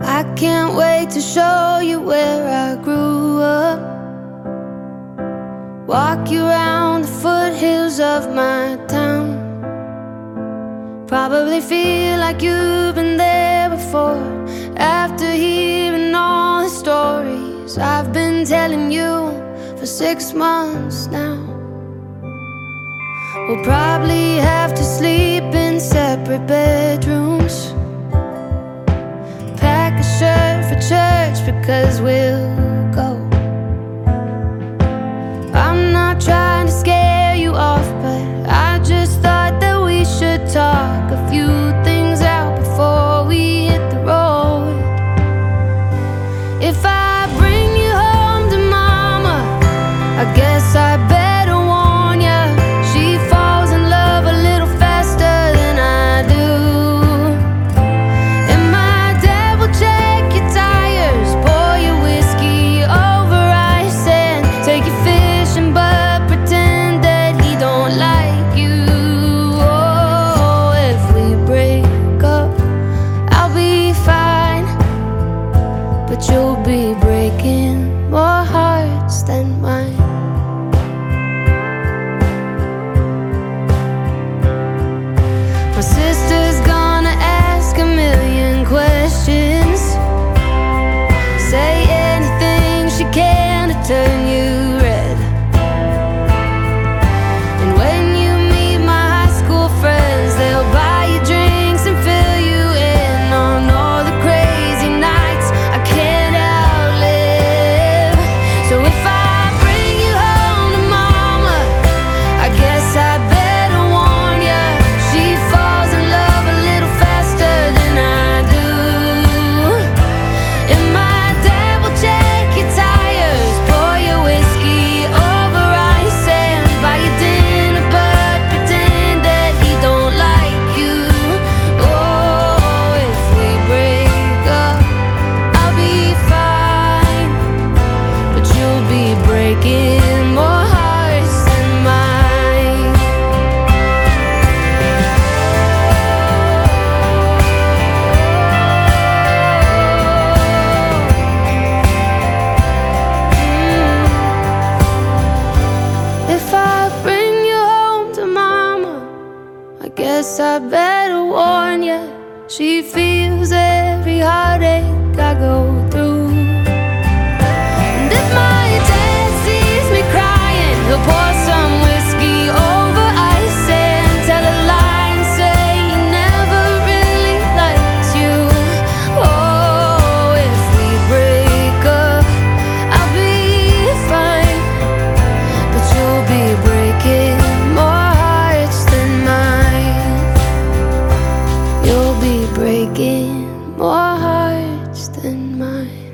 I can't wait to show you where I grew up. Walk you around the foothills of my town. Probably feel like you've been there before. After hearing all the stories I've been telling you for six months now. We'll probably have to sleep in separate bedrooms. Because we'll go. I'm not trying to scare you off, but I just thought that we should talk. more hearts than mine. guess I better warn you. She feels every heartache I go my